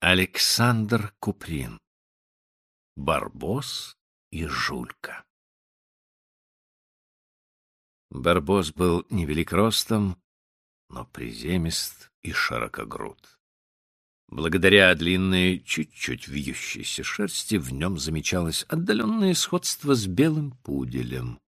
Александр Куприн. Барбос и Жулька. Барбос был невелик ростом, но приземист и широкогруд. Благодаря длинной, чуть-чуть вьющейся шерсти в нем замечалось отдаленное сходство с белым пуделем.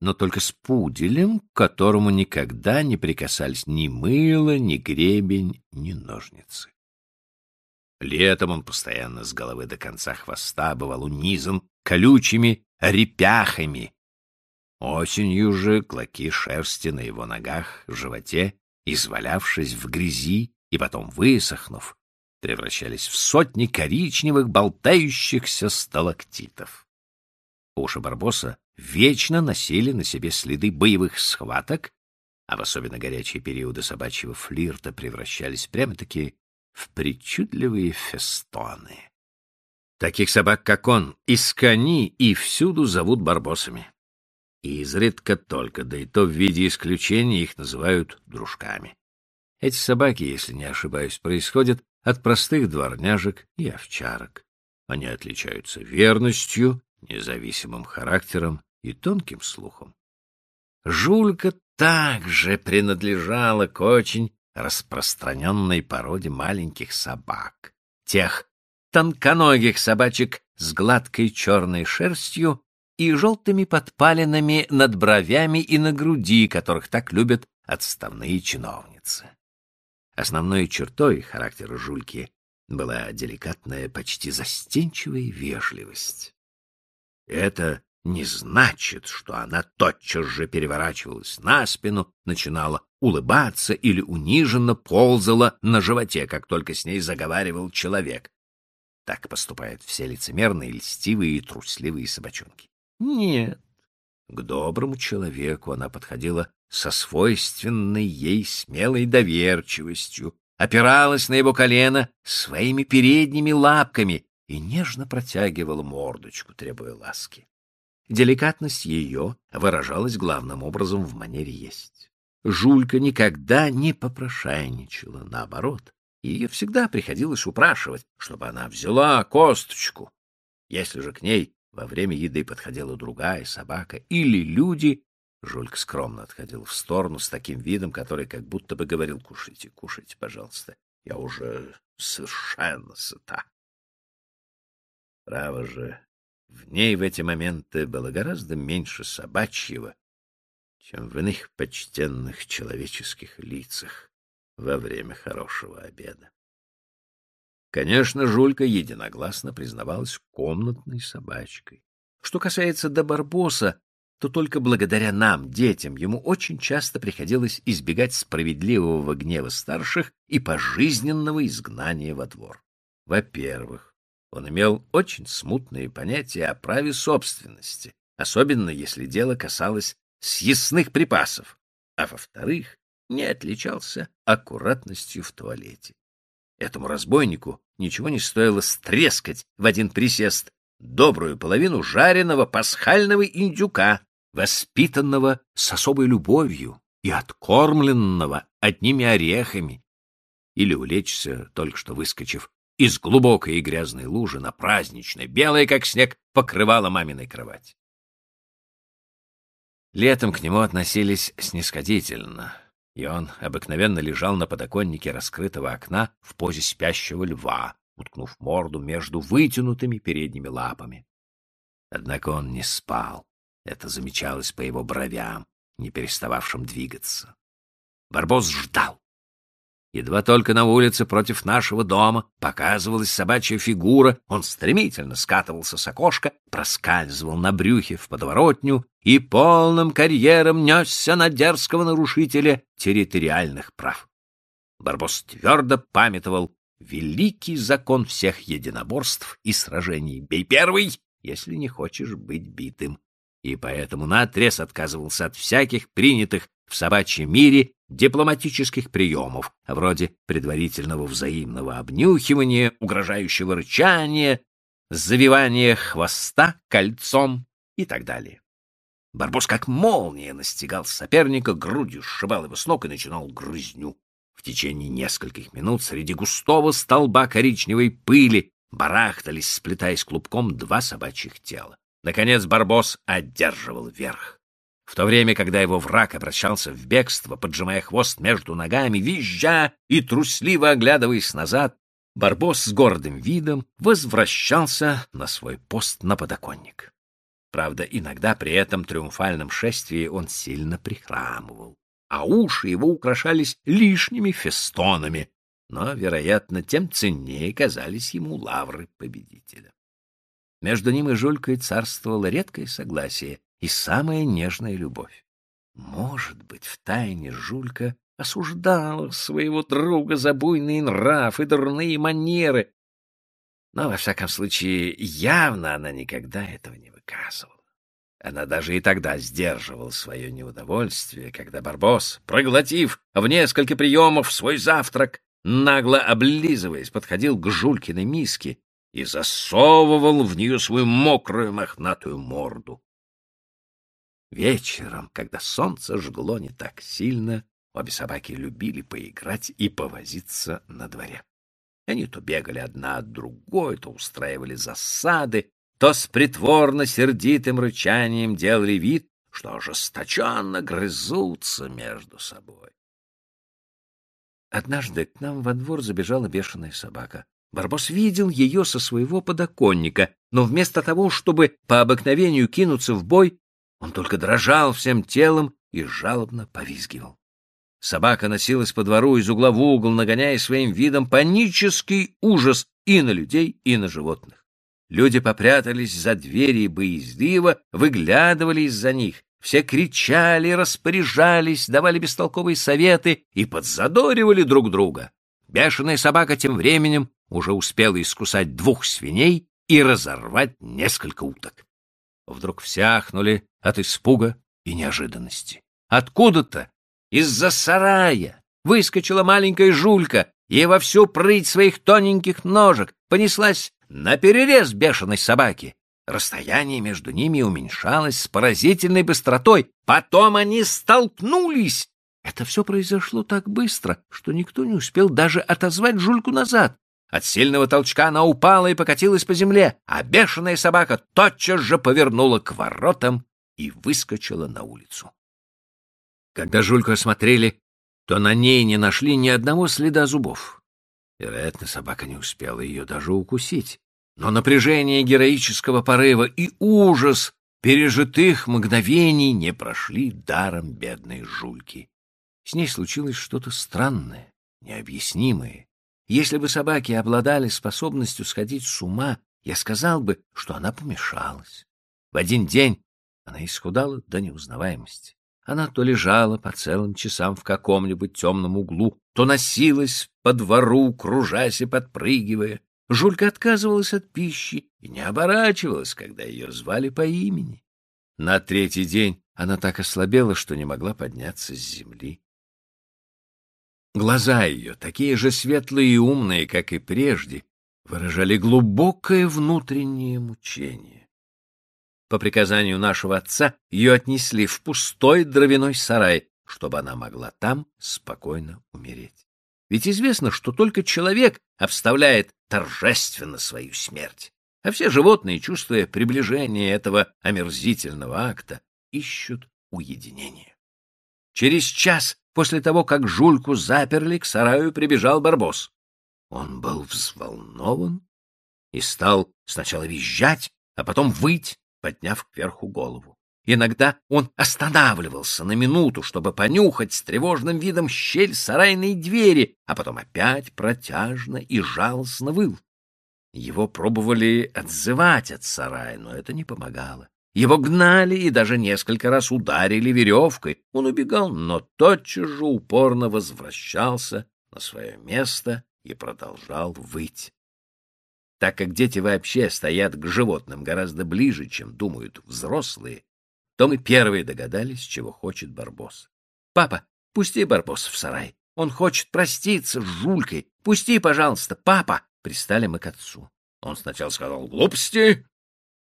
Но только с пуделем, к которому никогда не прикасались ни мыло, ни гребень, ни ножницы. Летом он постоянно с головы до конца хвоста бывал унизан колючими репяхами. Осенью же клоки шерсти на его ногах, животе, извалявшись в грязи и потом высохнув, превращались в сотни коричневых болтающихся сталактитов. Уши Барбоса вечно носили на себе следы боевых схваток, а в особенно горячие периоды собачьего флирта превращались прямо-таки в причудливые фестоны. Таких собак, как он, из кони и всюду зовут барбосами. И изредка только, да и то в виде исключения их называют дружками. Эти собаки, если не ошибаюсь, происходят от простых дворняжек и овчарок. Они отличаются верностью, независимым характером и тонким слухом. Жулька также принадлежала к очень распространенной породе маленьких собак, тех тонконогих собачек с гладкой черной шерстью и желтыми подпалинами над бровями и на груди, которых так любят отставные чиновницы. Основной чертой характера жульки была деликатная, почти застенчивая вежливость. Это не значит, что она тотчас же переворачивалась на спину, начинала улыбаться или униженно ползала на животе, как только с ней заговаривал человек. Так поступают все лицемерные, льстивые и трусливые собачонки. Нет, к доброму человеку она подходила со свойственной ей смелой доверчивостью, опиралась на его колено своими передними лапками и нежно протягивала мордочку, требуя ласки. Деликатность ее выражалась главным образом в манере есть. Жулька никогда не попрошайничала, наоборот. Ее всегда приходилось упрашивать, чтобы она взяла косточку. Если же к ней во время еды подходила другая собака или люди, Жулька скромно отходил в сторону с таким видом, который как будто бы говорил «Кушайте, кушайте, пожалуйста, я уже совершенно сыта». Право же, в ней в эти моменты было гораздо меньше собачьего, чем в иных почтенных человеческих лицах во время хорошего обеда. Конечно, Жулька единогласно признавалась комнатной собачкой. Что касается до Барбоса, то только благодаря нам, детям, ему очень часто приходилось избегать справедливого гнева старших и пожизненного изгнания во двор. Во-первых, он имел очень смутные понятия о праве собственности, особенно если дело касалось съестных припасов, а во-вторых, не отличался аккуратностью в туалете. Этому разбойнику ничего не стоило стрескать в один присест добрую половину жареного пасхального индюка, воспитанного с особой любовью и откормленного одними орехами, или улечься, только что выскочив из глубокой и грязной лужи на праздничной, белой, как снег, покрывала маминой кровать. Летом к нему относились снисходительно, и он обыкновенно лежал на подоконнике раскрытого окна в позе спящего льва, уткнув морду между вытянутыми передними лапами. Однако он не спал. Это замечалось по его бровям, не перестававшим двигаться. Барбос ждал. Едва только на улице против нашего дома показывалась собачья фигура, он стремительно скатывался с окошка, проскальзывал на брюхе в подворотню и полным карьером несся на дерзкого нарушителя территориальных прав. Барбос твердо памятовал великий закон всех единоборств и сражений. Бей первый, если не хочешь быть битым. И поэтому наотрез отказывался от всяких принятых в собачьем мире дипломатических приемов, вроде предварительного взаимного обнюхивания, угрожающего рычания, завивания хвоста кольцом и так далее. Барбос как молния настигал соперника, грудью сшибал его с ног и начинал грызню. В течение нескольких минут среди густого столба коричневой пыли барахтались, сплетаясь клубком, два собачьих тела. Наконец Барбос одерживал верх. В то время, когда его враг обращался в бегство, поджимая хвост между ногами, визжа и трусливо оглядываясь назад, Барбос с гордым видом возвращался на свой пост на подоконник. Правда, иногда при этом триумфальном шествии он сильно прихрамывал, а уши его украшались лишними фестонами, но, вероятно, тем ценнее казались ему лавры победителя. Между ним и Жулькой царствовало редкое согласие и самая нежная любовь. Может быть, в тайне Жулька осуждала своего друга за буйный нрав и дурные манеры, но, во всяком случае, явно она никогда этого не выказывала. Она даже и тогда сдерживала свое неудовольствие, когда Барбос, проглотив в несколько приемов свой завтрак, нагло облизываясь, подходил к Жулькиной миске и засовывал в нее свою мокрую мохнатую морду. Вечером, когда солнце жгло не так сильно, обе собаки любили поиграть и повозиться на дворе. Они то бегали одна от другой, то устраивали засады, то с притворно-сердитым рычанием делали вид, что ожесточенно грызутся между собой. Однажды к нам во двор забежала бешеная собака. Барбос видел ее со своего подоконника, но вместо того, чтобы по обыкновению кинуться в бой, он только дрожал всем телом и жалобно повизгивал. Собака носилась по двору из угла в угол, нагоняя своим видом панический ужас и на людей, и на животных. Люди попрятались за двери и боязливо выглядывали из-за них. Все кричали, распоряжались, давали бестолковые советы и подзадоривали друг друга. Бешеная собака тем временем уже успела искусать двух свиней и разорвать несколько уток. Вдруг всяхнули от испуга и неожиданности. Откуда-то из-за сарая выскочила маленькая жулька и во всю прыть своих тоненьких ножек понеслась на перерез бешеной собаки. Расстояние между ними уменьшалось с поразительной быстротой. Потом они столкнулись. Это все произошло так быстро, что никто не успел даже отозвать жульку назад. От сильного толчка она упала и покатилась по земле, а бешеная собака тотчас же повернула к воротам и выскочила на улицу. Когда жульку осмотрели, то на ней не нашли ни одного следа зубов. Вероятно, собака не успела ее даже укусить. Но напряжение героического порыва и ужас пережитых мгновений не прошли даром бедной жульки. С ней случилось что-то странное, необъяснимое. Если бы собаки обладали способностью сходить с ума, я сказал бы, что она помешалась. В один день она исхудала до неузнаваемости. Она то лежала по целым часам в каком-нибудь темном углу, то носилась по двору, кружась и подпрыгивая. Жулька отказывалась от пищи и не оборачивалась, когда ее звали по имени. На третий день она так ослабела, что не могла подняться с земли. Глаза ее, такие же светлые и умные, как и прежде, выражали глубокое внутреннее мучение. По приказанию нашего отца ее отнесли в пустой дровяной сарай, чтобы она могла там спокойно умереть. Ведь известно, что только человек обставляет торжественно свою смерть, а все животные, чувствуя приближение этого омерзительного акта, ищут уединения. Через час после того, как Жульку заперли, к сараю прибежал Барбос. Он был взволнован и стал сначала визжать, а потом выть, подняв кверху голову. Иногда он останавливался на минуту, чтобы понюхать с тревожным видом щель сарайной двери, а потом опять протяжно и жалостно выл. Его пробовали отзывать от сарая, но это не помогало. Его гнали и даже несколько раз ударили веревкой. Он убегал, но тотчас же упорно возвращался на свое место и продолжал выть. Так как дети вообще стоят к животным гораздо ближе, чем думают взрослые, то мы первые догадались, чего хочет Барбос. — Папа, пусти Барбос в сарай. Он хочет проститься с Жулькой. Пусти, пожалуйста, папа. Пристали мы к отцу. Он сначала сказал глупости,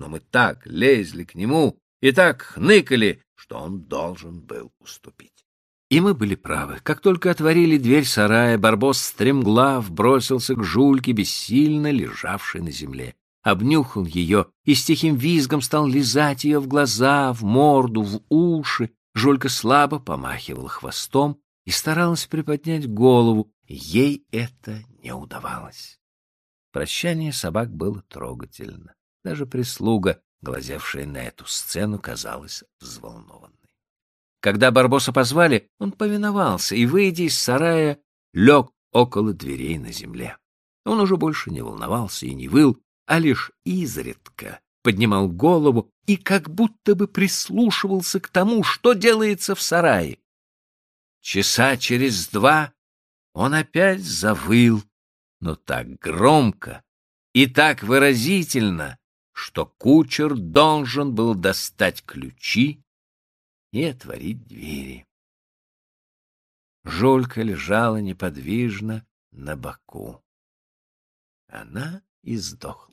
но мы так лезли к нему и так хныкали, что он должен был уступить. И мы были правы. Как только отворили дверь сарая, Барбос стремглав бросился к Жульке, бессильно лежавшей на земле. Обнюхал ее и с тихим визгом стал лизать ее в глаза, в морду, в уши. Жулька слабо помахивала хвостом и старалась приподнять голову. Ей это не удавалось. Прощание собак было трогательно. Даже прислуга, глазевшая на эту сцену, казалась взволнованной. Когда Барбоса позвали, он повиновался и, выйдя из сарая, лег около дверей на земле. Он уже больше не волновался и не выл, а лишь изредка поднимал голову и как будто бы прислушивался к тому, что делается в сарае. Часа через два он опять завыл, но так громко и так выразительно, что кучер должен был достать ключи и отворить двери. Жолька лежала неподвижно на боку. Она и сдохла.